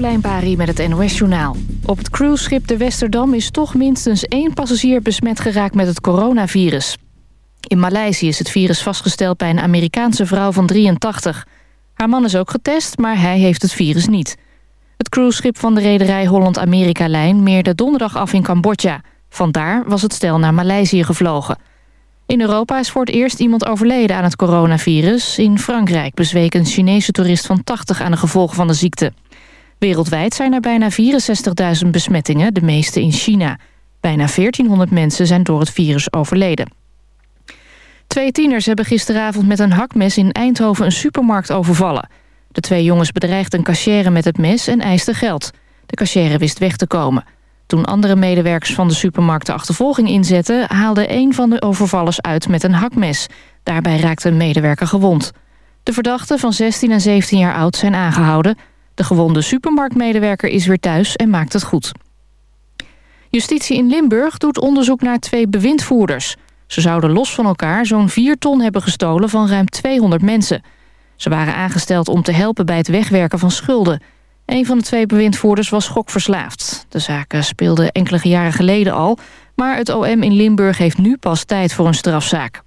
Carolijn met het NOS Journaal. Op het cruiseschip de Westerdam is toch minstens één passagier besmet geraakt met het coronavirus. In Maleisië is het virus vastgesteld bij een Amerikaanse vrouw van 83. Haar man is ook getest, maar hij heeft het virus niet. Het cruiseschip van de rederij Holland-Amerika-lijn meerde donderdag af in Cambodja. Vandaar was het stel naar Maleisië gevlogen. In Europa is voor het eerst iemand overleden aan het coronavirus. In Frankrijk bezweek een Chinese toerist van 80 aan de gevolgen van de ziekte. Wereldwijd zijn er bijna 64.000 besmettingen, de meeste in China. Bijna 1400 mensen zijn door het virus overleden. Twee tieners hebben gisteravond met een hakmes in Eindhoven een supermarkt overvallen. De twee jongens bedreigden een cachère met het mes en eisten geld. De cachère wist weg te komen. Toen andere medewerkers van de supermarkt de achtervolging inzetten... haalde een van de overvallers uit met een hakmes. Daarbij raakte een medewerker gewond. De verdachten van 16 en 17 jaar oud zijn aangehouden. De gewonde supermarktmedewerker is weer thuis en maakt het goed. Justitie in Limburg doet onderzoek naar twee bewindvoerders. Ze zouden los van elkaar zo'n 4 ton hebben gestolen van ruim 200 mensen. Ze waren aangesteld om te helpen bij het wegwerken van schulden... Een van de twee bewindvoerders was gokverslaafd. De zaken speelden enkele jaren geleden al... maar het OM in Limburg heeft nu pas tijd voor een strafzaak.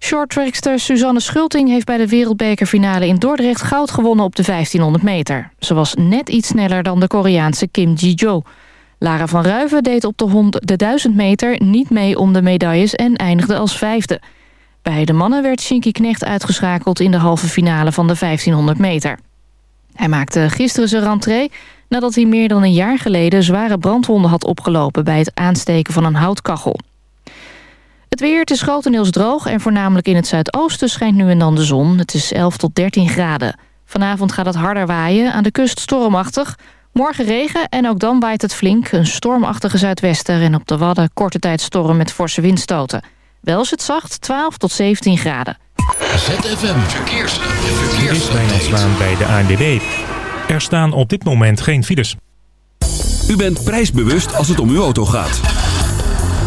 Shorttrackster Suzanne Schulting heeft bij de wereldbekerfinale in Dordrecht goud gewonnen op de 1500 meter. Ze was net iets sneller dan de Koreaanse Kim Ji-jo. Lara van Ruiven deed op de, de 1000 meter niet mee om de medailles en eindigde als vijfde. Bij de mannen werd Shinky Knecht uitgeschakeld in de halve finale van de 1500 meter. Hij maakte gisteren zijn rentree nadat hij meer dan een jaar geleden zware brandwonden had opgelopen bij het aansteken van een houtkachel. Het weer, het is grotendeels droog en voornamelijk in het zuidoosten schijnt nu en dan de zon. Het is 11 tot 13 graden. Vanavond gaat het harder waaien, aan de kust stormachtig. Morgen regen en ook dan waait het flink, een stormachtige zuidwester... en op de Wadden korte tijd storm met forse windstoten. Wel is het zacht, 12 tot 17 graden. ZFM Verkeers. Verkeers. Dit bij de ANWB. Er staan op dit moment geen files. U bent prijsbewust als het om uw auto gaat.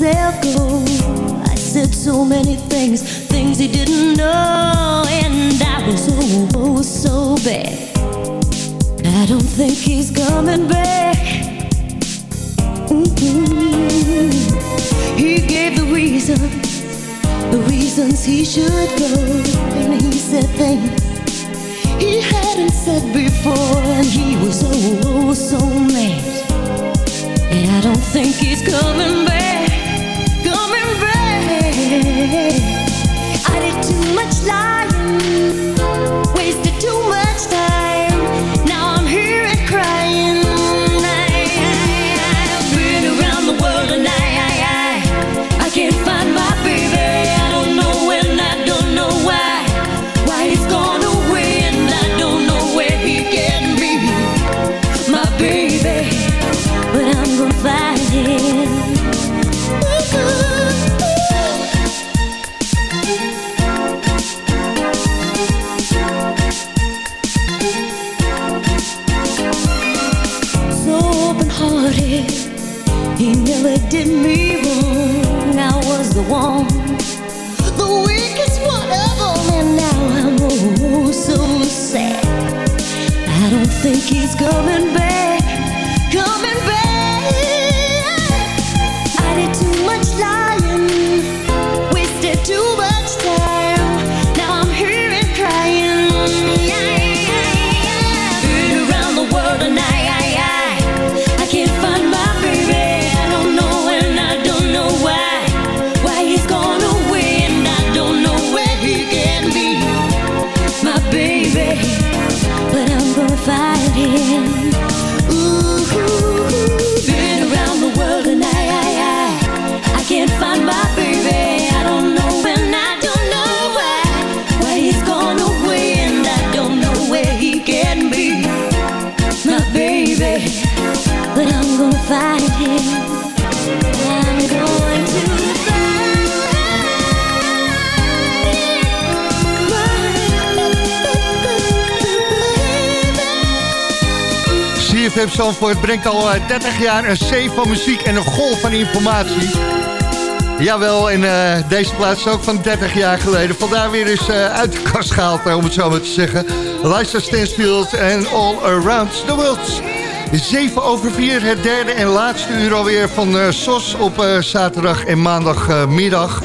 Myself go. I said so many things, things he didn't know, and I was oh, oh so bad. I don't think he's coming back. Mm-mm. He gave the reason the reasons he should go. And he said things he hadn't said before, and he was oh so mad. And I don't think he's coming back, way. Zandvoort brengt al eh, 30 jaar een zee van muziek en een golf van informatie. Jawel, en eh, deze plaats is ook van 30 jaar geleden. Vandaar weer eens eh, uit de kast gehaald, eh, om het zo maar te zeggen. Liza Stansfield en All Around the World. 7 over 4, het derde en laatste uur alweer van eh, SOS op eh, zaterdag en maandagmiddag.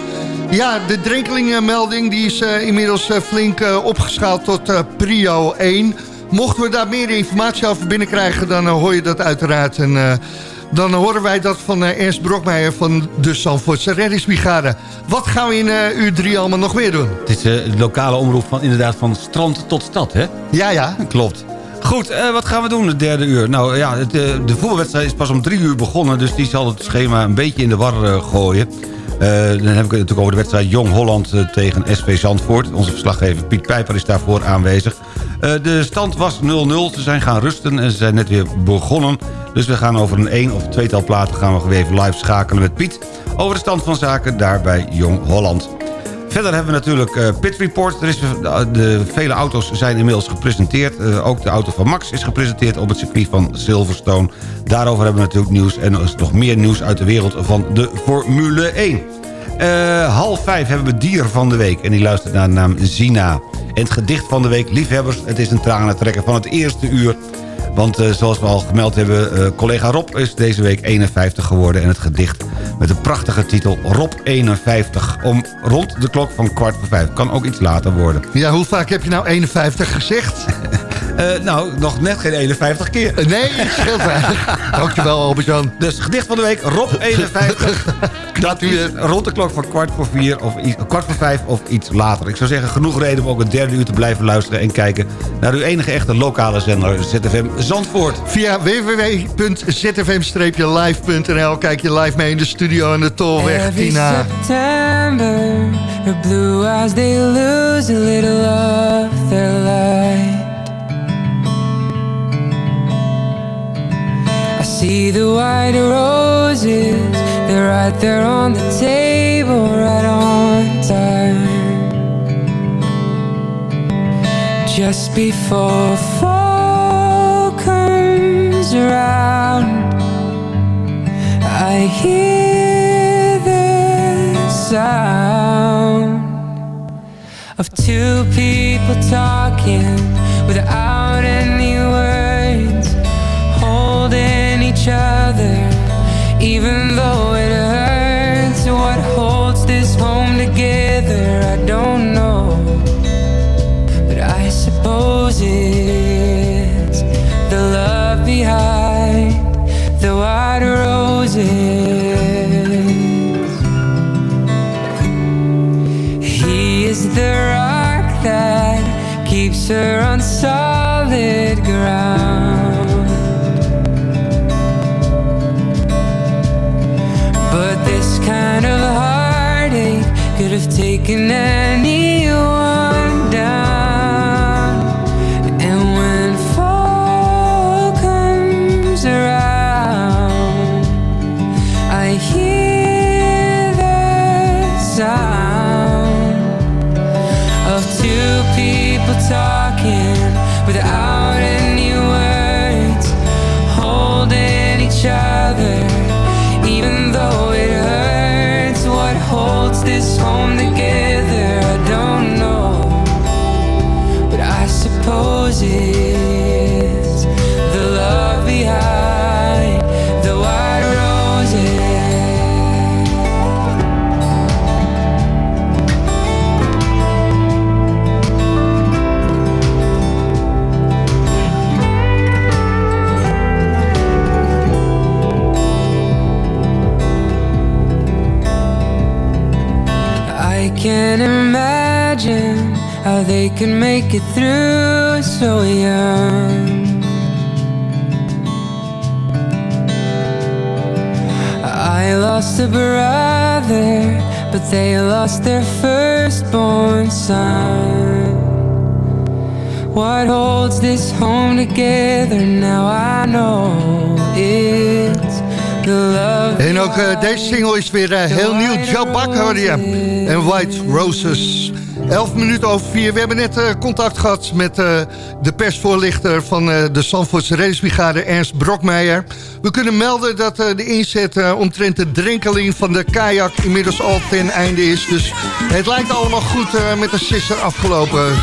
ja, de drenkelingenmelding die is eh, inmiddels eh, flink eh, opgeschaald tot eh, prio 1. Mochten we daar meer informatie over binnenkrijgen, dan eh, hoor je dat uiteraard. En eh, dan horen wij dat van eh, Ernst Brokmeijer van de Zandvoortse Reddingsbrigade. Wat gaan we in eh, uur 3 allemaal nog weer doen? Het is de lokale omroep van inderdaad van strand tot stad, hè? Ja, ja. Klopt. Goed, wat gaan we doen het derde uur? Nou ja, het, de voetbalwedstrijd is pas om drie uur begonnen... dus die zal het schema een beetje in de war gooien. Dan heb ik het natuurlijk over de wedstrijd Jong Holland tegen SV Zandvoort. Onze verslaggever Piet Pijper is daarvoor aanwezig. Eh, de stand was 0-0. Ze zijn gaan rusten en ze zijn net weer begonnen. Dus we gaan over een één of tweetal platen gaan we weer even live schakelen met Piet... over de stand van zaken daar bij Jong Holland. Verder hebben we natuurlijk eh, Pit Report. Er is, de, de vele auto's zijn inmiddels gepresenteerd. Eh, ook de auto van Max is gepresenteerd op het circuit van Silverstone. Daarover hebben we natuurlijk nieuws. En nog meer nieuws uit de wereld van de Formule 1. Eh, half vijf hebben we dier van de week. En die luistert naar de naam Zina. En het gedicht van de week, liefhebbers. Het is een tranentrekker van het eerste uur. Want eh, zoals we al gemeld hebben, eh, collega Rob is deze week 51 geworden. En het gedicht met een prachtige titel Rob 51. Om rond de klok van kwart voor vijf. Kan ook iets later worden. Ja, hoe vaak heb je nou 51 gezegd? Eh, nou, nog net geen 51 keer. Nee, het scheelt weinig. Dankjewel, Albert-Jan. Dus gedicht van de week, Rob 51. Dat u rond de klok van kwart voor vier of iets- kwart voor vijf of iets later. Ik zou zeggen, genoeg reden om ook een derde uur te blijven luisteren... en kijken naar uw enige echte lokale zender ZFM Zandvoort. Via www.zfm-live.nl kijk je live mee in de studio aan de Tolweg, Every Tina. September, her blue eyes they lose a little of their light. See the white roses, they're right there on the table, right on time. Just before fall comes around. I hear the sound of two people talking without they can make it through so young. I lost a brother, but they lost their firstborn son. What holds this home together now? I know it's the love. En ook eh, deze single is weer eh, heel nieuw. Joe Buck hoorde je. En White Roses. 11 minuten over 4. We hebben net eh, contact gehad met eh, de persvoorlichter van eh, de Zandvoortse Reddingsbrigade Ernst Brokmeijer. We kunnen melden dat de inzet omtrent de drenkeling van de kajak inmiddels al ten einde is. Dus het lijkt allemaal goed met de sisser afgelopen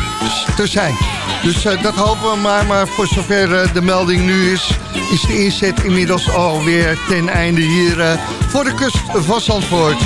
te zijn. Dus dat hopen we maar. Maar voor zover de melding nu is, is de inzet inmiddels alweer ten einde hier voor de kust van Zandvoort.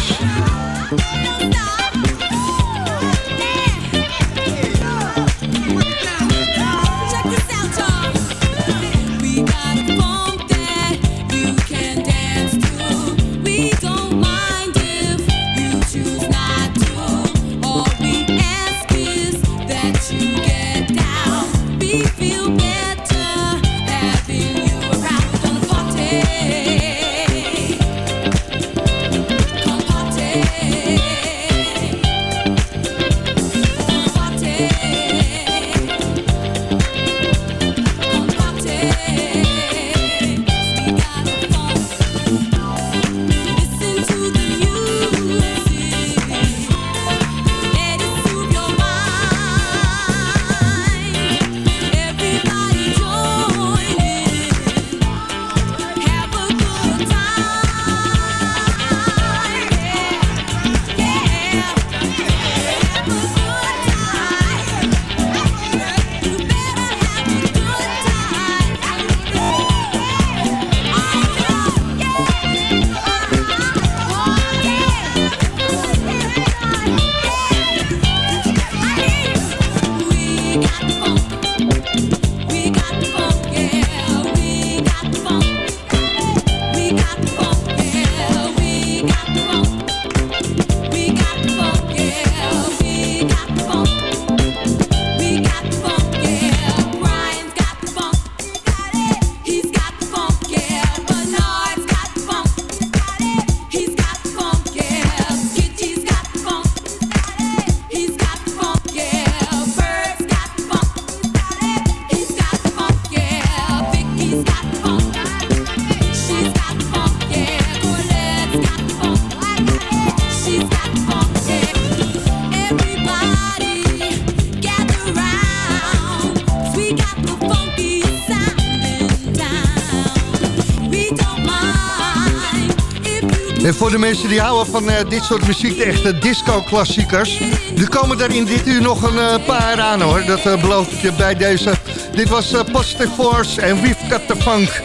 Voor de mensen die houden van eh, dit soort muziek, de echte disco-klassiekers... er komen er in dit uur nog een eh, paar aan, hoor. Dat eh, beloof ik je bij deze. Dit was Positive Force en We've Got The Funk.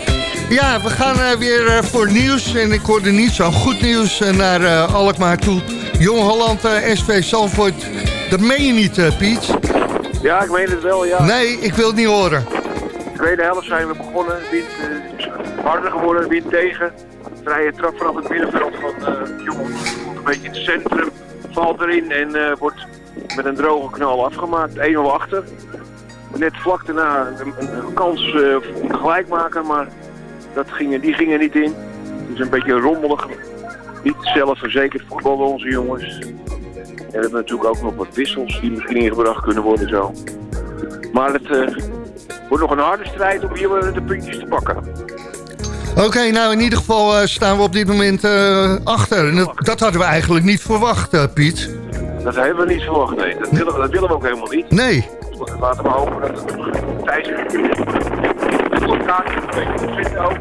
Ja, we gaan weer voor nieuws. En ik hoorde niet zo goed nieuws naar Alkmaar toe. Jong Holland, SV Zandvoort. Dat meen je niet, Piet? Ja, ik meen het wel, ja. Nee, ik wil het niet horen. tweede helft zijn we begonnen. Wind harder geworden, wind tegen. Vrije trap vanaf het middenveld van uh, jongens. Komt een beetje in het centrum. Valt erin en eh, wordt met een droge knal afgemaakt. 1-0 achter. Net vlak daarna een, kans eh, te gelijk maken, maar dat ging, die ging er niet in. Het is een beetje rommelig. Niet zelfverzekerd voetbal bij onze jongens. En we hebben natuurlijk ook nog wat wissels die misschien ingebracht kunnen worden zo. Maar het eh, wordt nog een harde strijd om hier de puntjes te pakken. Oké, nou in ieder geval eh, staan we op dit moment eh, achter. En dat, dat hadden we eigenlijk niet verwacht, eh, Piet. Dat hebben we niet verwacht, nee. Dat willen, we- dat willen we ook helemaal niet. Nee. Laten we hopen dat het tijdens zitten ook.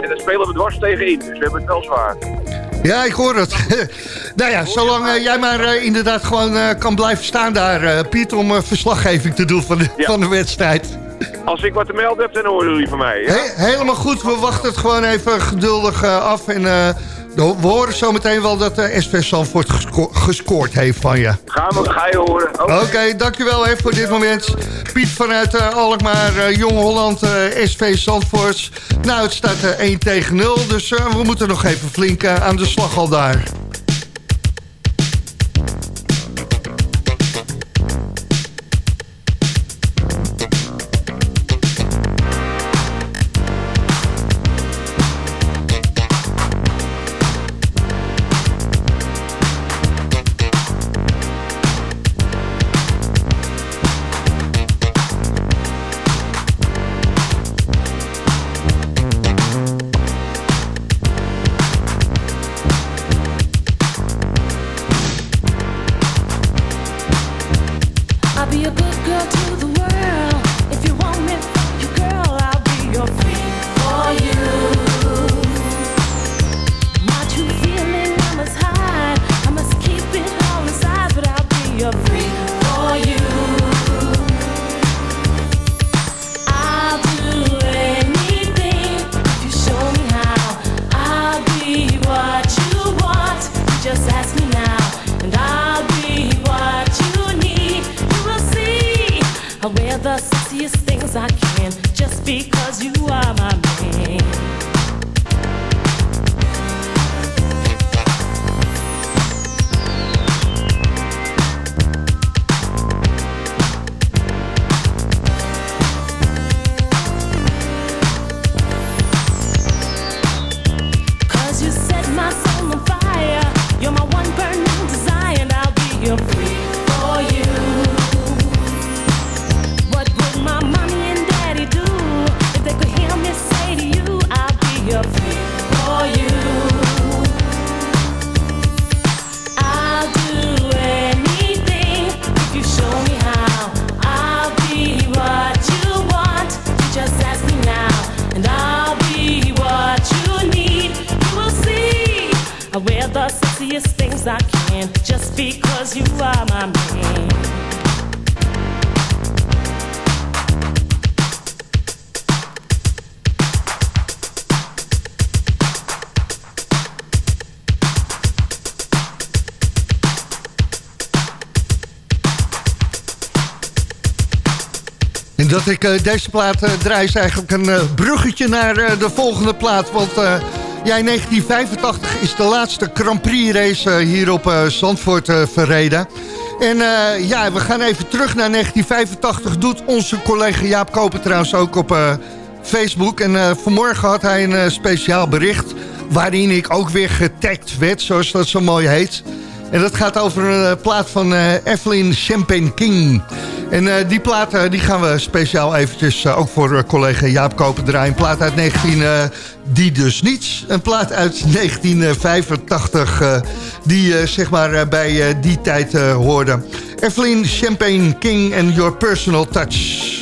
En daar spelen we dwars tegenin, dus we hebben het wel zwaar. Ja, ik hoor het. nou ja, zolang jij maar inderdaad gewoon kan blijven staan daar, Piet... om verslaggeving te doen van de, van de wedstrijd. Als ik wat te melden heb, dan horen jullie van mij. Ja? He- helemaal goed, we wachten het gewoon even geduldig eh, af. En eh, we horen zometeen wel dat eh SV gesco- gescoord heeft van je. Gaan we, ga je horen. Oké, dankjewel hè, voor dit moment. Piet vanuit Alkmaar, Jong Holland, SV Zandvoort. Nou, het staat eh, 1 tegen 0, dus we moeten nog even flink aan de slag al daar. Dat ik eh, deze plaat eh, draai is eigenlijk een eh, bruggetje naar de volgende plaat. Want in 1985 is de laatste Grand Prix race hier op Zandvoort verreden. En ja, we gaan even terug naar 1985. Doet onze collega Jaap Koper trouwens ook op Facebook. En vanmorgen had hij een speciaal bericht... waarin ik ook weer getagd werd, zoals dat zo mooi heet. En dat gaat over een plaat van Evelyn Champagne King. En eh, die plaat eh, die gaan we speciaal eventjes eh, ook voor collega Jaap Koper draaien. Een plaat uit 19... eh, die dus niets. Een plaat uit 1985 eh, die zeg maar bij die tijd hoorde. Evelyn Champagne King en Your Personal Touch.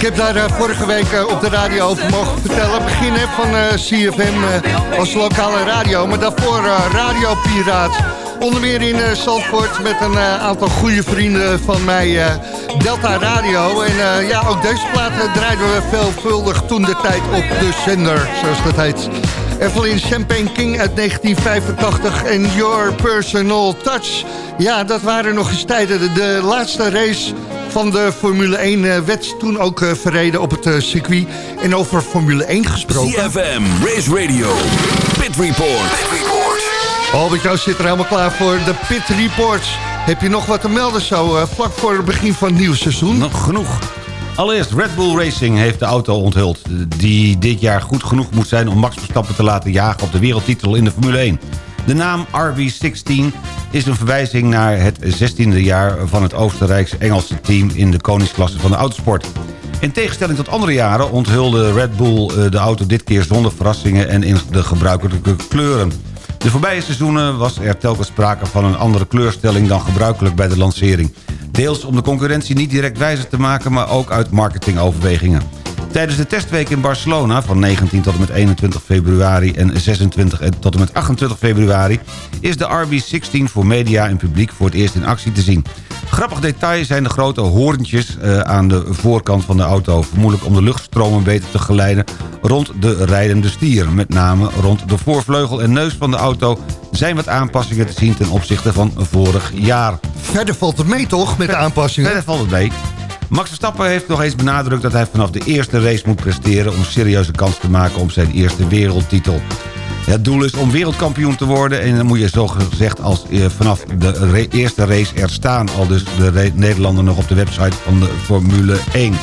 Ik heb daar eh, vorige week eh, op de radio over mogen vertellen. Begin van eh, CFM als lokale radio. Maar daarvoor Radio Piraat. Onder meer in Zandvoort met een aantal goede vrienden van mij. Delta Radio. En ja, ook deze plaat eh, draaiden we veelvuldig toen de tijd op de zender. Zoals dat heet. Evelyn Champagne King uit 1985 en Your Personal Touch. Ja, dat waren nog eens tijden. De, de laatste race van de Formule 1 eh, werd toen ook eh, verreden op het eh, circuit. En over Formule 1 gesproken. CFM, Race Radio, Pit Report. Albert Jan zit er helemaal klaar voor de Pit Reports. Heb je nog wat te melden zo eh, vlak voor het begin van het nieuwe seizoen? Nog genoeg. Allereerst, Red Bull Racing heeft de auto onthuld... die dit jaar goed genoeg moet zijn om Max Verstappen te laten jagen... op de wereldtitel in de Formule 1. De naam RB16 is een verwijzing naar het 16e jaar... van het Oostenrijks-Engelse team in de koningsklasse van de autosport. In tegenstelling tot andere jaren onthulde Red Bull eh, de auto dit keer zonder verrassingen... en in de gebruikelijke kleuren. De voorbije seizoenen was er telkens sprake van een andere kleurstelling... dan gebruikelijk bij de lancering. Deels om de concurrentie niet direct wijzer te maken... maar ook uit marketingoverwegingen. Tijdens de testweek in Barcelona van 19 tot en met 21 februari... en 26 en tot en met 28 februari... is de RB16 voor media en publiek voor het eerst in actie te zien. Grappig detail zijn de grote hoorntjes eh, aan de voorkant van de auto. Vermoedelijk om de luchtstromen beter te geleiden rond de rijdende stier. Met name rond de voorvleugel en neus van de auto... zijn wat aanpassingen te zien ten opzichte van vorig jaar. Verder valt het mee toch, met de aanpassingen? Verder valt het mee. Max Verstappen heeft nog eens benadrukt dat hij vanaf de eerste race moet presteren... om serieuze kans te maken op zijn eerste wereldtitel. Het doel is om wereldkampioen te worden... en dan moet je zo gezegd als eh, vanaf de eerste race er staan... al dus de Nederlander nog op de website van de Formule 1.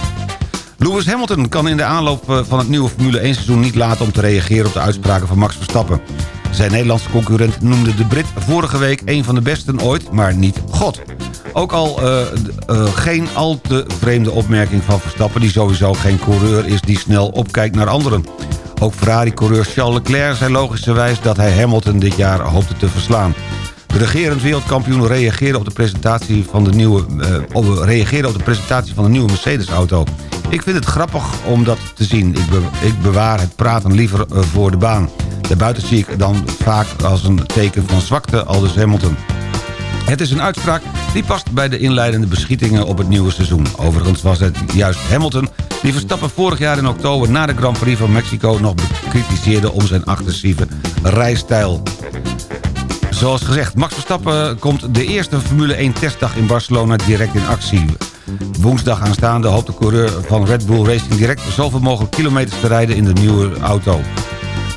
Lewis Hamilton kan in de aanloop eh, van het nieuwe Formule 1 seizoen niet laten om te reageren op de uitspraken van Max Verstappen. Zijn Nederlandse concurrent noemde de Brit vorige week een van de besten ooit, maar niet God. Ook al eh, eh, geen al te vreemde opmerking van Verstappen... die sowieso geen coureur is die snel opkijkt naar anderen. Ook Ferrari-coureur Charles Leclerc zei logischerwijs dat hij Hamilton dit jaar hoopte te verslaan. De regerend wereldkampioen reageerde op de presentatie van de nieuwe, eh, reageerde op de presentatie van de nieuwe Mercedes-auto. Ik vind het grappig om dat te zien. Ik, ik bewaar het praten liever voor de baan. Daarbuiten zie ik dan vaak als een teken van zwakte, aldus Hamilton. Het is een uitspraak die past bij de inleidende beschietingen op het nieuwe seizoen. Overigens was het juist Hamilton die Verstappen vorig jaar in oktober... na de Grand Prix van Mexico nog bekritiseerde om zijn agressieve rijstijl. Zoals gezegd, Max Verstappen komt de eerste Formule 1 testdag in Barcelona direct in actie. Woensdag aanstaande hoopt de coureur van Red Bull Racing direct zoveel mogelijk kilometers te rijden in de nieuwe auto.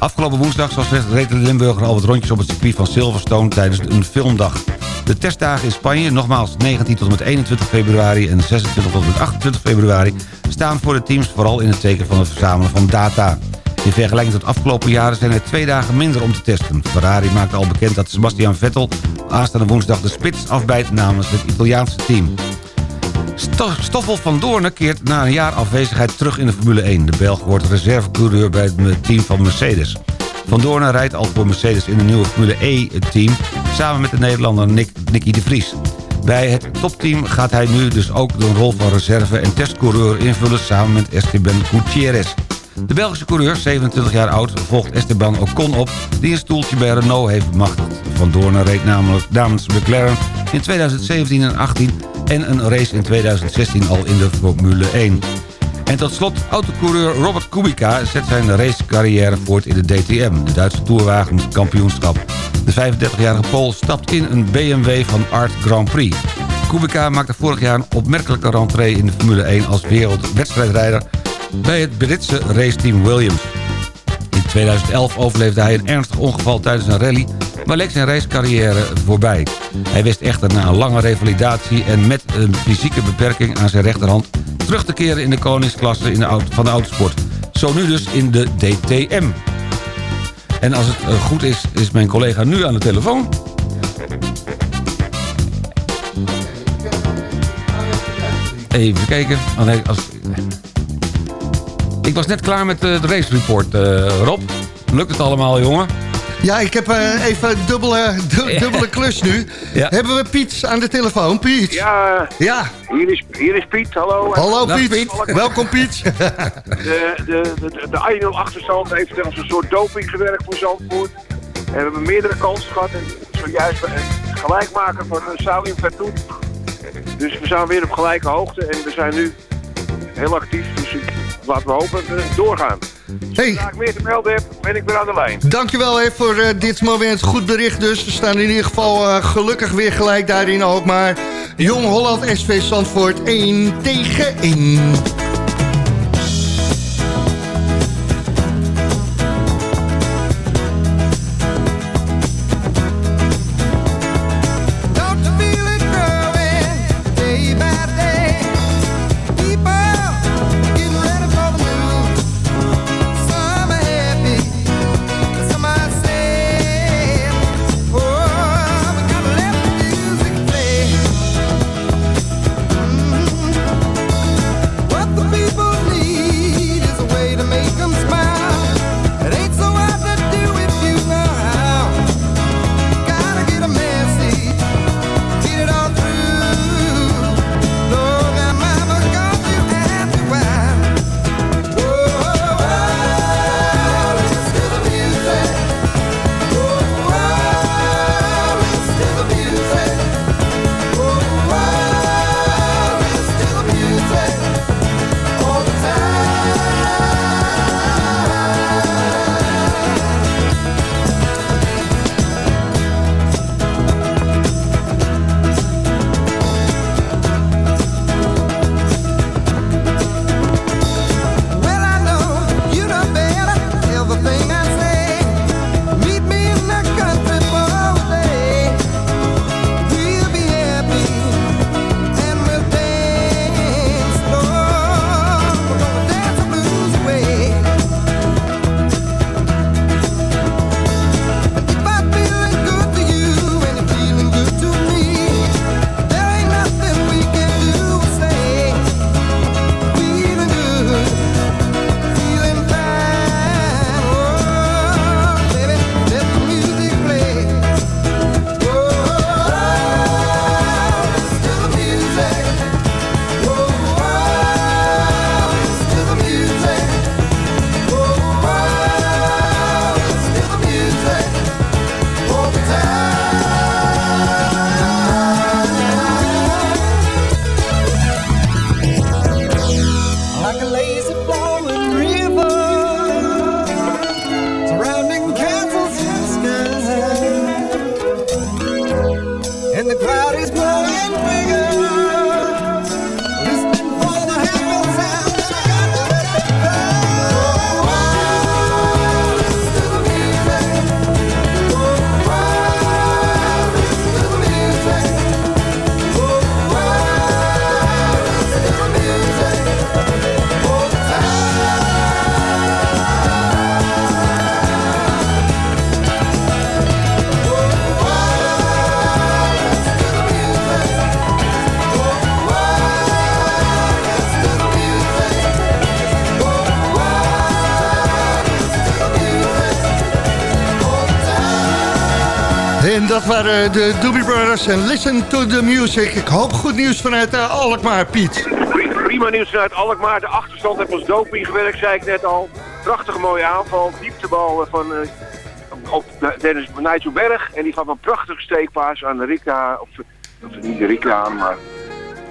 Afgelopen woensdag, zoals reed de Limburger al wat rondjes op het circuit van Silverstone tijdens een filmdag. De testdagen in Spanje, nogmaals 19 tot en met 21 februari en 26 tot en met 28 februari... staan voor de teams vooral in het teken van het verzamelen van data. In vergelijking tot afgelopen jaren zijn er twee dagen minder om te testen. Ferrari maakte al bekend dat Sebastian Vettel aanstaande woensdag de spits afbijt namens het Italiaanse team. Sto- Stoffel van Doornen keert na een jaar afwezigheid terug in de Formule 1. De Belg wordt reservecoureur bij het team van Mercedes. Van Doornen rijdt al voor Mercedes in een nieuwe Formule E-team... samen met de Nederlander Nick, Nicky de Vries. Bij het topteam gaat hij nu dus ook de rol van reserve- en testcoureur invullen... samen met Esteban Gutierrez. De Belgische coureur, 27 jaar oud, volgt Esteban Ocon op... die een stoeltje bij Renault heeft bemachtigd. Van Doornen reed namelijk namens McLaren in 2017 en 18 en een race in 2016 al in de Formule 1. En tot slot, autocoureur Robert Kubica zet zijn racecarrière voort in de DTM, de Duitse toerwagenkampioenschap. De 35-jarige Pool stapt in een BMW van Art Grand Prix. Kubica maakte vorig jaar een opmerkelijke rentree in de Formule 1 als wereldwedstrijdrijder bij het Britse raceteam Williams. In 2011 overleefde hij een ernstig ongeval tijdens een rally... maar leek zijn racecarrière voorbij. Hij wist echter na een lange revalidatie... en met een fysieke beperking aan zijn rechterhand... terug te keren in de koningsklasse in de van de autosport. Zo nu dus in de DTM. En als het eh, goed is, is mijn collega nu aan de telefoon. Even kijken. Oh als... Ik was net klaar met eh, het race report, eh, Rob. Lukt het allemaal, jongen? Ja, ik heb eh, even een dubbele, du- dubbele klus nu. Ja. Hebben we Piet aan de telefoon? Piet? Ja, Ja. hier is, hier is Piet, hallo. Hallo Dag, Piet. Piet. Welkom Piet. De, de, de, de 1-0 achterstand heeft als een soort doping gewerkt voor Zandvoort. En we hebben meerdere kansen gehad. En zojuist een gelijkmaker van uh, Salim Vertoet. Dus we zijn weer op gelijke hoogte. En we zijn nu heel actief. Dus ik- laten we hopen dat we doorgaan. Hey, Zodra ik meer te melden heb, ben ik weer aan de lijn. dankjewel hè, voor eh, dit moment. Goed bericht dus. We staan in ieder geval eh, gelukkig weer gelijk daarin ook. Maar Jong Holland SV Zandvoort 1 tegen 1. Dat waren de Doobie Brothers en Listen to the Music. Ik hoop goed nieuws vanuit uh, Alkmaar, Piet. Prima nieuws vanuit Alkmaar. De achterstand heeft als doping gewerkt, zei ik net al. Prachtige mooie aanval. Dieptebal eh, van uh, op Dennis Nigel Berg. En die gaf een prachtige steekpaas aan Rika. Of, of niet de Rika aan, maar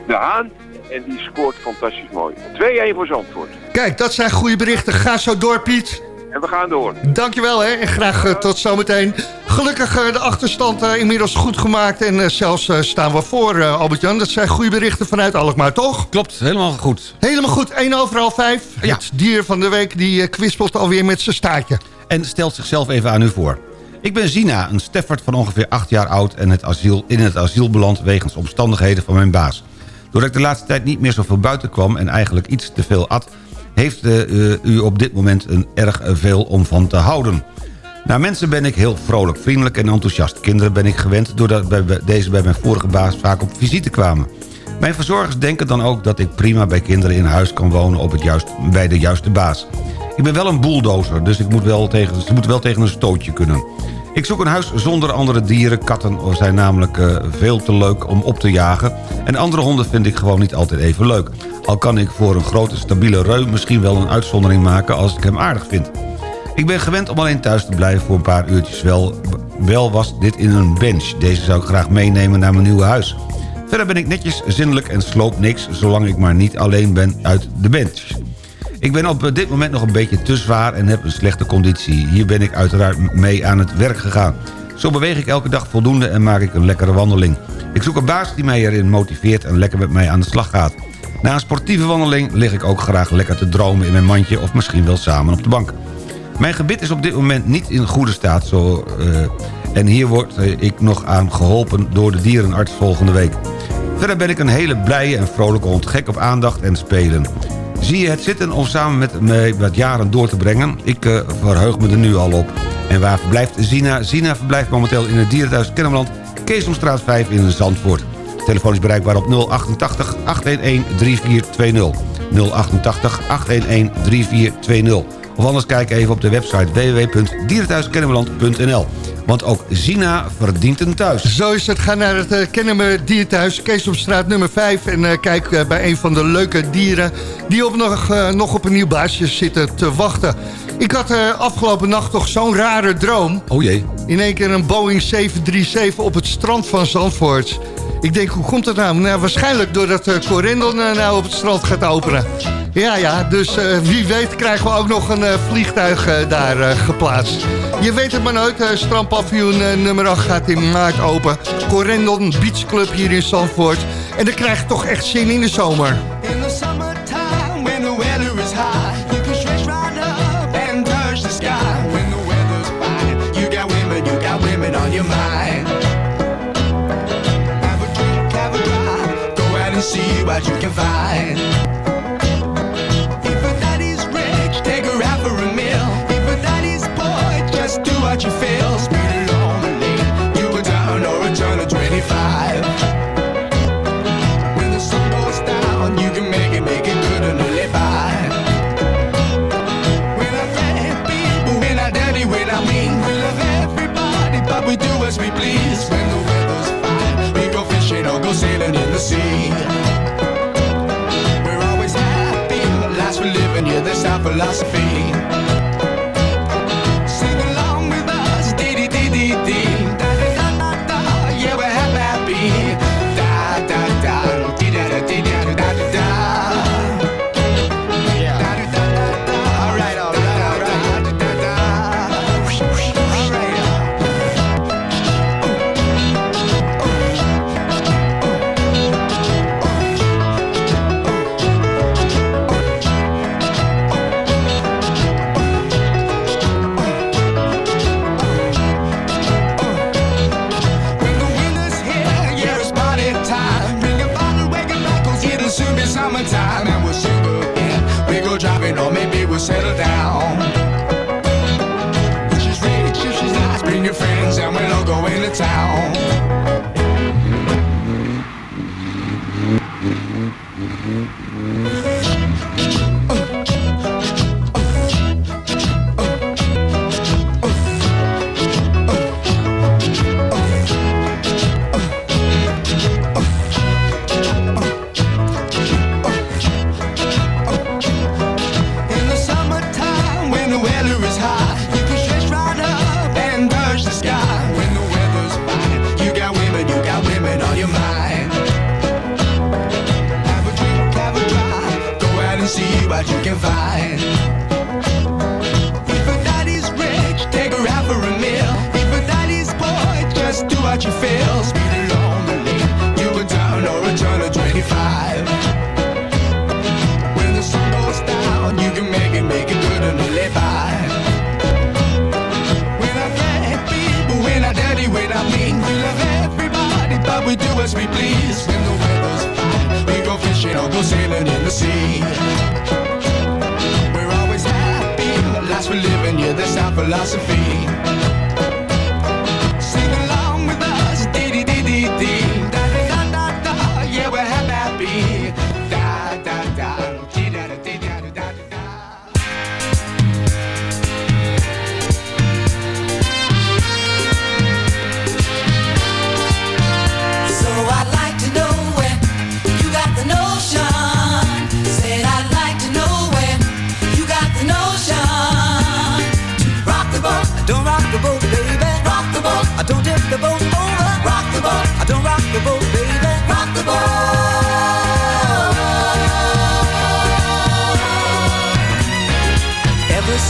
de Haan. En die scoort fantastisch mooi. 2-1 voor Zandvoort. Kijk, dat zijn goede berichten. Ga zo door, Piet. En we gaan door. Dankjewel hè. en graag uh, tot zometeen. Gelukkig de achterstand uh, inmiddels goed gemaakt en zelfs staan we voor Albert-Jan. Dat zijn goede berichten vanuit Alkmaar, toch? Klopt, helemaal goed. Helemaal goed, 1 overal 5. Ja. Het dier van de week die kwispelt alweer met zijn staartje. En stelt zichzelf even aan u voor. Ik ben Zina, een Steffert van ongeveer 8 jaar oud... en het asiel, in het asiel beland wegens omstandigheden van mijn baas. Doordat ik de laatste tijd niet meer zoveel buiten kwam... en eigenlijk iets te veel at heeft uh, u op dit moment een erg veel om van te houden. Naar mensen ben ik heel vrolijk, vriendelijk en enthousiast. Kinderen ben ik gewend doordat deze bij mijn vorige baas vaak op visite kwamen. Mijn verzorgers denken dan ook dat ik prima bij kinderen in huis kan wonen op het juist, bij de juiste baas. Ik ben wel een bulldozer, dus ik moet wel tegen, ze moeten wel tegen een stootje kunnen. Ik zoek een huis zonder andere dieren. Katten zijn namelijk uh, veel te leuk om op te jagen. En andere honden vind ik gewoon niet altijd even leuk. Al kan ik voor een grote stabiele reu misschien wel een uitzondering maken als ik hem aardig vind. Ik ben gewend om alleen thuis te blijven voor een paar uurtjes. Wel, wel was dit in een bench. Deze zou ik graag meenemen naar mijn nieuwe huis. Verder ben ik netjes, zindelijk en sloop niks... zolang ik maar niet alleen ben uit de bench. Ik ben op dit moment nog een beetje te zwaar en heb een slechte conditie. Hier ben ik uiteraard mee aan het werk gegaan. Zo beweeg ik elke dag voldoende en maak ik een lekkere wandeling. Ik zoek een baas die mij erin motiveert en lekker met mij aan de slag gaat. Na een sportieve wandeling lig ik ook graag lekker te dromen in mijn mandje... of misschien wel samen op de bank. Mijn gebit is op dit moment niet in goede staat... Zo, uh, en hier word ik nog aan geholpen door de dierenarts volgende week. Verder ben ik een hele blije en vrolijke hond, gek op aandacht en spelen. Zie je het zitten om samen met mij wat jaren door te brengen? Ik uh, verheug me er nu al op. En waar verblijft Zina? Zina verblijft momenteel in het dierenthuis Kennemerland... Keesomstraat 5 in Zandvoort. Telefoon is bereikbaar op 088 811 3420. 088 811 3420. Of anders kijk even op de website www.dierenthuiskennemerland.nl. Want ook Zina verdient een thuis. Zo is het. Ga naar het uh, Kennemer Dierenthuis, Keesomstraat nummer 5... en uh, kijk uh, bij een van de leuke dieren... die op nog, nog op een nieuw baasje zitten te wachten. Ik had afgelopen nacht toch zo'n rare droom. Oh jee. In één keer een Boeing 737 op het strand van Zandvoort. Ik denk, hoe komt dat nou? nou waarschijnlijk doordat uh, Corendon uh, nou op het strand gaat openen. Ja, ja, dus uh, wie weet krijgen we ook nog een vliegtuig daar geplaatst. Je weet het maar nooit, strandpaviljoen nummer 8 gaat in maart open. Corendon Beach Club hier in Zandvoort. En dan krijg je toch echt zin in de zomer. What you can find. I'll be.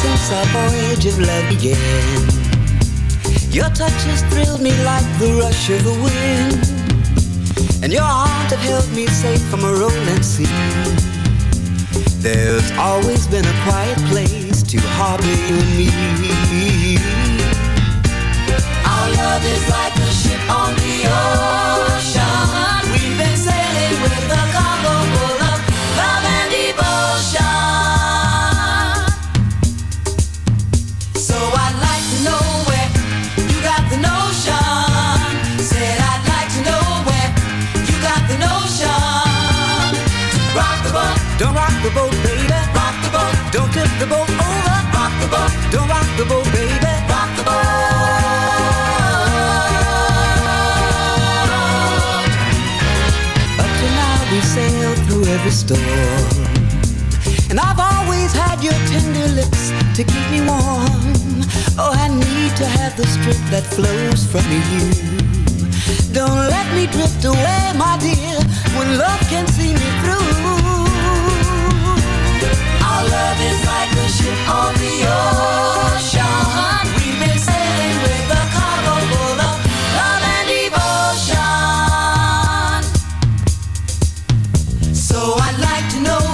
Since our voyage of love began, your touch has thrilled me like the rush of the wind, and your arms have held me safe from a rolling sea. There's always been a quiet place to harbor you and me. Our love is like a ship on the ocean. Don't rock the boat, baby. rock the boat. Now we sailed through every storm. And I've always had your tender lips to keep me warm. Oh, I need to have the strength that flows from you. Don't let me drift away, my dear, when love can see me through. Our love is So I'd like to know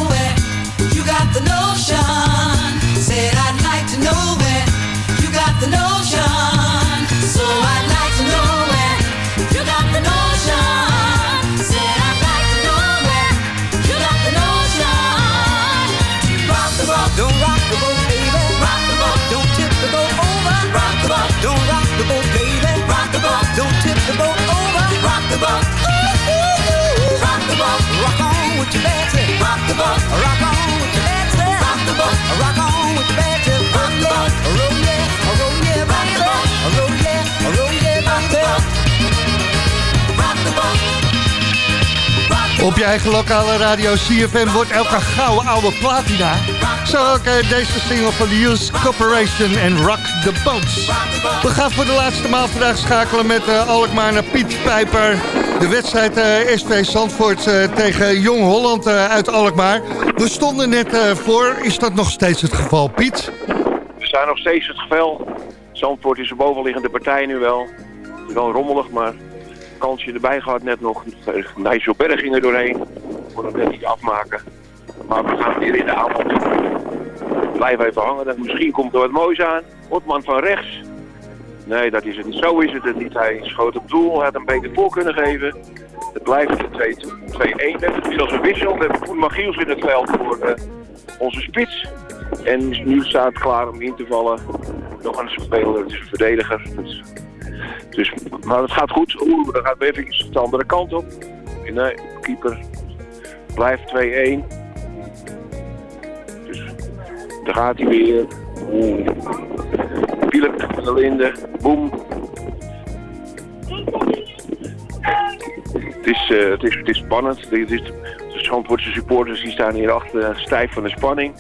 rock the boat, Rock on with bad rock the boat, Rock on with bad. Rock the boat. Roll yeah, roll yeah, Rock the boat. Roll yeah, roll yeah, rock the boat, rock the boat, Op je eigen lokale radio CFM wordt elke gouden oude platina. Zo ook eh, deze single van de Youth Corporation en Rock the Boats. We gaan voor de laatste maal vandaag schakelen met eh, Alkmaar naar Piet Pijper. De wedstrijd eh, SV Zandvoort tegen Jong Holland uit Alkmaar. We stonden net voor. Is dat nog steeds het geval, Piet? We zijn nog steeds het geval. Zandvoort is een bovenliggende partij nu wel. Het is wel rommelig, maar kansje erbij gehad net nog. Nijsselberg ging er doorheen. Kon het net niet afmaken. Maar we gaan weer in de avond. Blijf even hangen. Dan misschien komt er wat moois aan. Otman van rechts. Nee, dat is het niet. Zo is het het niet. Hij schoot op doel. Had een beter voor kunnen geven. Het blijft 2-1. We hebben inmiddels een wissel. We hebben Koen Magiels in het veld voor eh, onze spits. En nu staat klaar om in te vallen. Nog een speler, het is een verdediger. Dus, dus, maar het gaat goed. Oeh, dan gaat even de andere kant op. Nee, keeper blijft 2-1. Dus daar gaat hij weer. Philip van der Linden. Boom. Het is, eh, het is, het is spannend. Het is, de Zandvoortse supporters die staan hier achter eh, stijf van de spanning.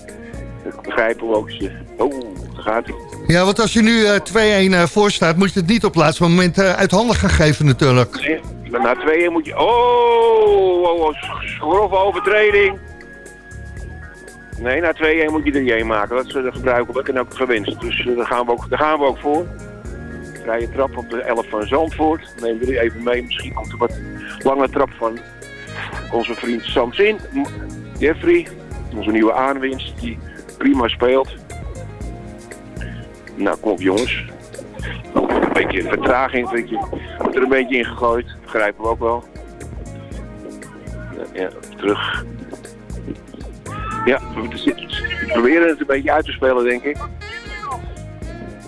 Ik begrijp hem ook. Oh, daar gaat hij. Ja, want als je nu eh, 2-1 eh, voor staat, moet je het niet op het laatste moment uit handen gaan geven natuurlijk. Nee, na tweeën moet je... Oh, oh, oh grove overtreding. Nee, na 2-1 moet je er 1 maken. Dat is uh, gebruikelijk en ook gewenst. Dus daar, gaan we ook, daar gaan we ook voor. Vrije trap op de 11 van Zandvoort. Neem er even mee. Misschien komt er wat lange trap van onze vriend Samsin. Jeffrey, onze nieuwe aanwinst, die prima speelt. Nou, kom op jongens. Een beetje vertraging, vind je. Wordt er een beetje in gegooid. Begrijpen we ook wel. Ja, terug. Ja, we proberen het een beetje uit te spelen, denk ik.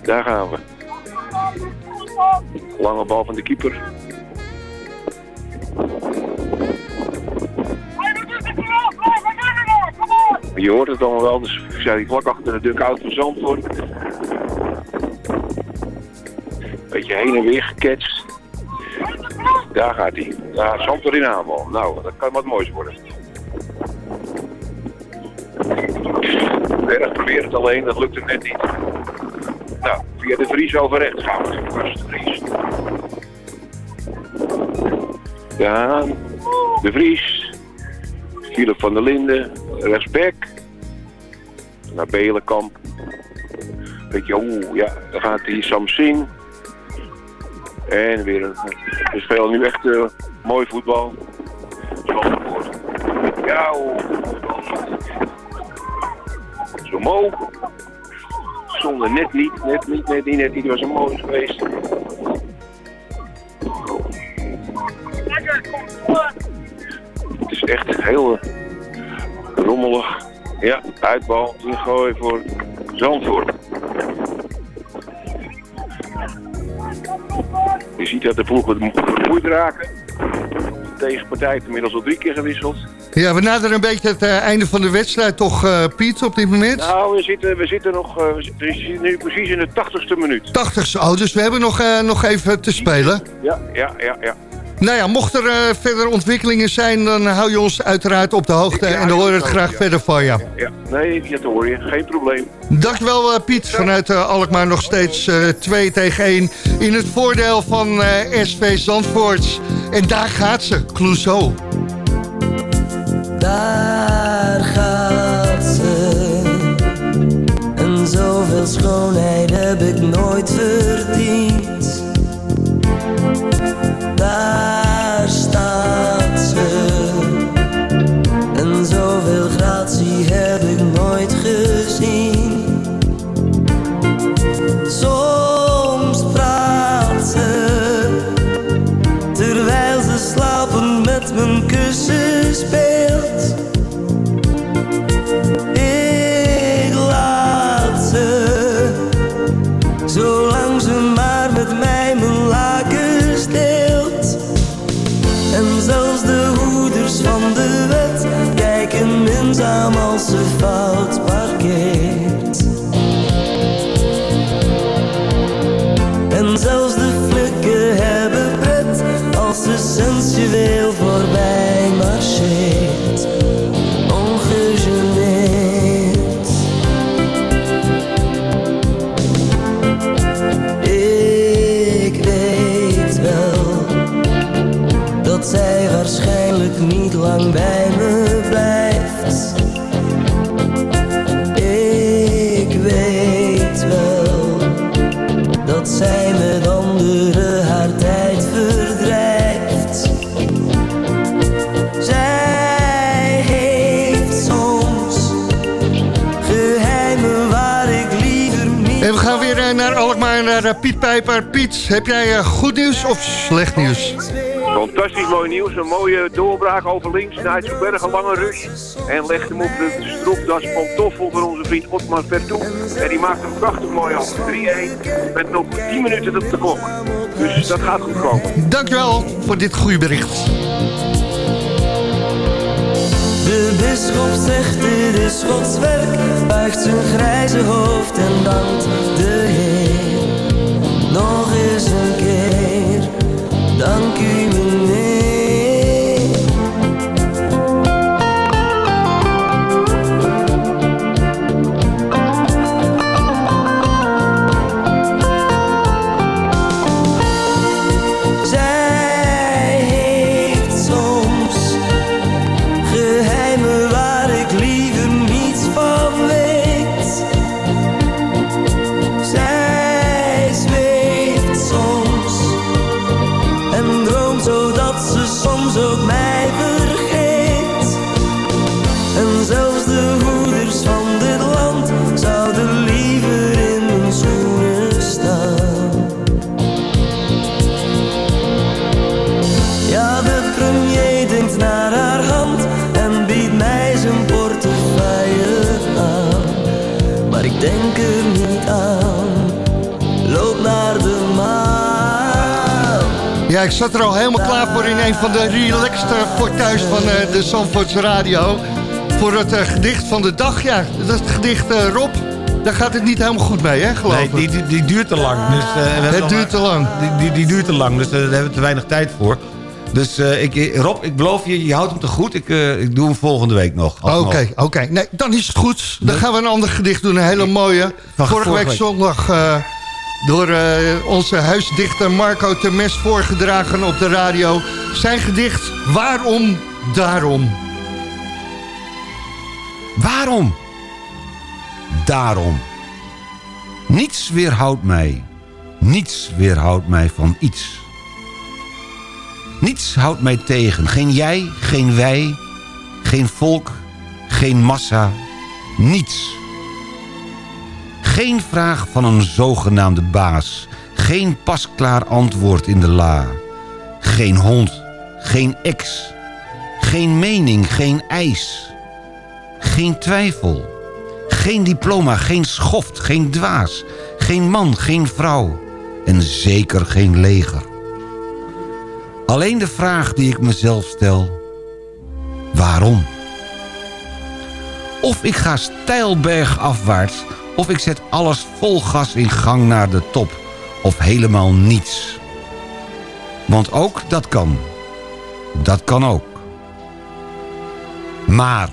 Daar gaan we. Lange bal van de keeper. Je hoort het allemaal wel, dus ik zei vlak achter de dugout van Zandvoort. Beetje heen en weer geketst. Daar gaat hij. Daar Zandvoort in aanval. Nou, dat kan wat moois worden. Berg probeert het alleen, dat lukt hem net niet. Nou, via de Vries over rechts gaan we. De Vries? Ja, de Vries. Philip van der Linden, rechtsback. Naar Belenkamp. Beetje, oeh, ja, dan gaat hij Samsing. En weer een... We spelen nu echt eh, mooi voetbal. Zandvoort. Ja, oeh. Zo mooi. Zonder net niet, net niet, net niet, net niet. was een mooi geweest. Het is echt heel eh, rommelig. Ja, uitbal, ingooien voor Zandvoort. Je ziet dat de ploegen vermoeid raken. De tegenpartij inmiddels al drie keer gewisseld. Ja, we naderen een beetje het eh, einde van de wedstrijd toch, eh, Piet, op dit moment? Nou, we zitten, we zitten nog eh, we zitten- nu precies in de tachtigste minuut. 80 oh, dus we hebben nog, nog even te spelen. Ja, ja, ja, ja. Nou ja, mocht er verder ontwikkelingen zijn, dan hou je ons uiteraard op de hoogte. en dan horen we het graag verder van je. ja. Nee, dat hoor je. Geen probleem. Dankjewel Piet, vanuit Alkmaar nog steeds eh 2 tegen 1 in het voordeel van SV Zandvoort. En daar gaat ze, Clouseau. Daar gaat ze. En zoveel schoonheid heb ik nooit verdiend. Daar En naar Piet Pijper. Piet, heb jij eh, goed nieuws of slecht nieuws? Fantastisch mooi nieuws. Een mooie doorbraak over links naar Berg, een lange rush. En legt hem op de stropdas pantoffel voor onze vriend Otmar Vertoe. En die maakt hem prachtig mooi af. 3-1 met nog 10 minuten op de klok. Dus dat gaat goed komen. Dankjewel voor dit goede bericht. De bisschop zegt dit is Gods werk, buigt zijn grijze hoofd en dankt de Heer. Nog eens een keer, dank u meneer. Ik zat er al helemaal klaar voor in een van de relaxte fortuins van eh, de Zandvoortse Radio. Voor het eh, gedicht van de dag. Ja, dat gedicht eh, Rob, daar gaat het niet helemaal goed mee, hè, geloof Nee, ik. die, die, die duurt te lang. Dus, Het duurt te lang. Die, die, die duurt te lang, dus eh, daar hebben we te weinig tijd voor. Dus ik, Rob, ik beloof je, je houdt hem te goed. Ik, ik doe hem volgende week nog. Oké, oké. Nee, dan is het goed. Dan gaan we een ander gedicht doen. Een hele mooie. Vorige vorige week week. zondag eh, door eh, onze huisdichter Marco Temes voorgedragen op de radio. Zijn gedicht Waarom, Daarom. Waarom? Daarom. Niets weerhoudt mij. Niets weerhoudt mij van iets. Niets houdt mij tegen. Geen jij, geen wij, geen volk, geen massa. Niets. Geen vraag van een zogenaamde baas. Geen pasklaar antwoord in de la. Geen hond, geen ex. Geen mening, geen eis. Geen twijfel. Geen diploma, geen schoft, geen dwaas. Geen man, geen vrouw. En zeker geen leger. Alleen de vraag die ik mezelf stel. Waarom? Of ik ga steilberg afwaarts... of ik zet alles vol gas in gang naar de top. Of helemaal niets. Want ook dat kan. Dat kan ook. Maar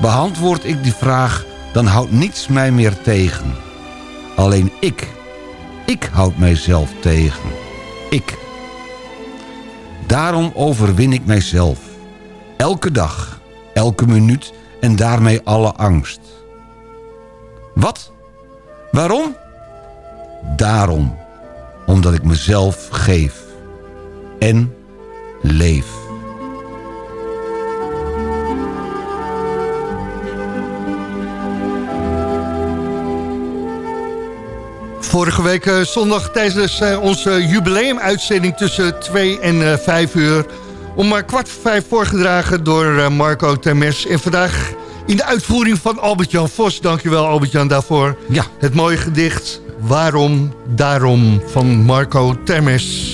beantwoord ik die vraag, dan houdt niets mij meer tegen. Alleen ik, ik houd mijzelf tegen. Ik. Daarom overwin ik mijzelf. Elke dag, elke minuut en daarmee alle angst. Wat? Waarom? Daarom. Omdat ik mezelf geef. En leef. Vorige week eh, zondag tijdens eh, onze jubileumuitzending tussen 2 en eh 5 uur... om maar kwart voor vijf voorgedragen door Marco Termes. En vandaag in de uitvoering van Albert-Jan Vos. Dankjewel Albert-Jan daarvoor. Ja. Het mooie gedicht Waarom, Daarom van Marco Termes.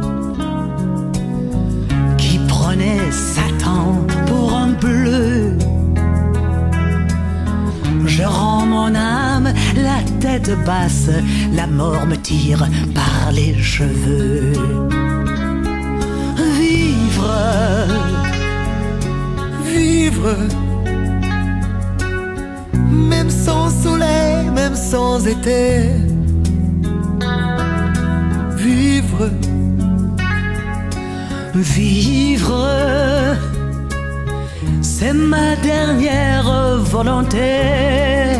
basse, la mort me tire par les cheveux. Vivre, vivre, même sans soleil, même sans été. Vivre, Vivre, c'est ma dernière volonté.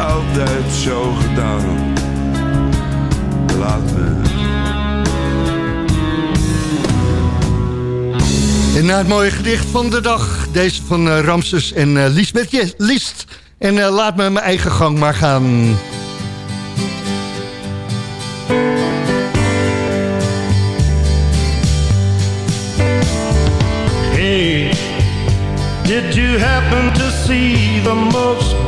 Altijd zo gedaan. Laat me. En na het mooie gedicht van de dag, deze van eh, Ramses en eh Lisbeth Yes- List. En eh, laat me mijn eigen gang maar gaan. Hey, did you happen to see the most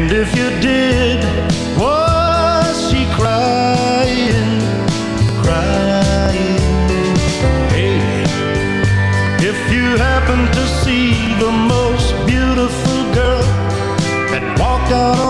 And if you did, was she crying, crying? Hey, if you happen to see the most beautiful girl that walked out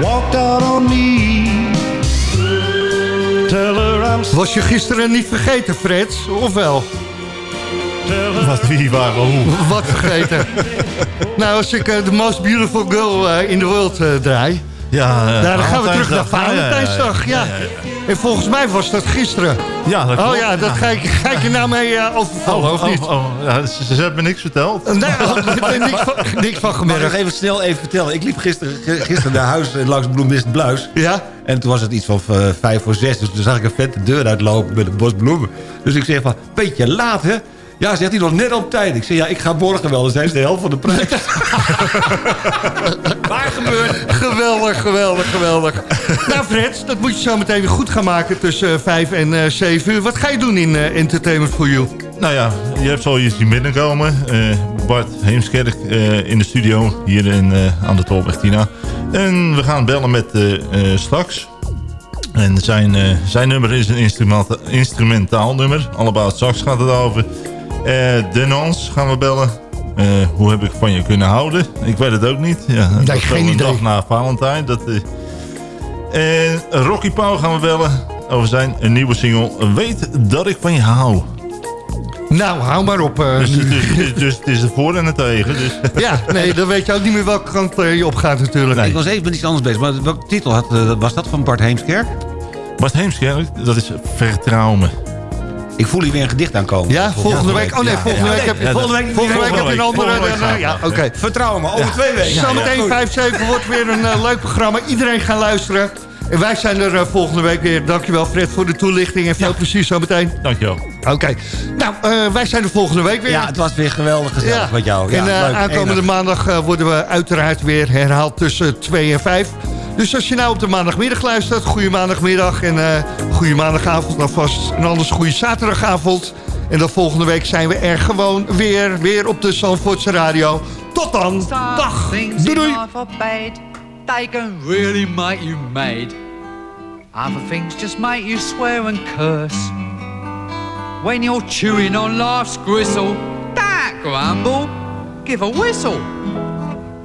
walked out on me, tell her I'm Was je gisteren niet vergeten, Fred? Of wel? Wat, wie, waar, hoe? Wat vergeten? nou, als ik de Most Beautiful Girl eh, in the World eh, draai... Ja, eh, dan gaan we terug naar Valentijnsdag. Ja. Ja, En volgens mij was dat gisteren. Ja, dat Oh ja, dat ga ik, ga ik je nou mee eh, overvallen, of oh, niet? oh, ja, ze, ze hebben me niks verteld. Nee, oh, niks van, niks van Mag ik gemerkt. even snel even vertellen? Ik liep gisteren, gisteren naar huis eh, langs Bloemist Bluis. Ja? En toen was het iets van eh, vijf voor zes. Dus toen zag ik een vette deur uitlopen met een bos bloemen. Dus ik zeg van, beetje laat hè? Ja, zegt hij nog net op tijd. Ik zeg, ja, ik ga morgen wel. Dan zijn ze de helft van de prijs. Waar gebeurt? Geweldig, geweldig, geweldig. nou Fred, dat moet je zo meteen weer goed gaan maken tussen eh, 5 en eh, 7 uur. Wat ga je doen in eh, Entertainment for You? Nou ja, je hebt zo hier zien binnenkomen. Eh, Bart Heemskerk eh, in de studio, hier in, eh, aan de Tolweg Tina. En we gaan bellen met eh eh, Straks. En zijn, eh, zijn nummer is een instrumenta- instrumentaal nummer. Allemaal Straks gaat het over. Eh Denance gaan we bellen. Eh, hoe heb ik van je kunnen houden? Ik weet het ook niet. Ja, dat was geen wel een idee. dag na Valentijn. Dat, eh, en Rocky Pauw gaan we bellen over zijn nieuwe single Weet dat ik van je hou. Nou, hou maar op. Dus, nu. dus, dus het is er voor en het tegen. Dus. ja, nee, dan weet je ook niet meer welke kant je op gaat natuurlijk. Ik was even met iets anders bezig. Maar welke titel had, was dat van Bart Heemskerk? Bart Heemskerk, dat is Vertrouw me. Ik voel hier weer een gedicht aankomen. Ja, volgende week. Oh nee, Ja, volgende ja, week heb je, ja, volgende week, volgende week heb je een andere. Gaan ja, oké. Vertrouw me, over twee weken. Zometeen 5-7 wordt weer een eh, leuk programma. Iedereen gaat luisteren. En wij zijn er eh, volgende week weer. Dankjewel Fred voor de toelichting en veel plezier zometeen. Dankjewel. Oké. Nou, eh, wij zijn er volgende week weer. Ja, het was weer geweldig gezellig met jou. Ja, en leuk, aankomende enig. maandag worden we uiteraard weer herhaald tussen 2 en 5. Dus als je nou op de maandagmiddag luistert, goede maandagmiddag en eh goede maandagavond alvast. En anders goede zaterdagavond. En dan volgende week zijn we er gewoon weer, weer op de Zandvoortse Radio. Tot dan. Dag. Doei doei. They can really make you mad. Other things just make you swear and curse. When you're chewing on life's gristle, don't grumble, give a whistle.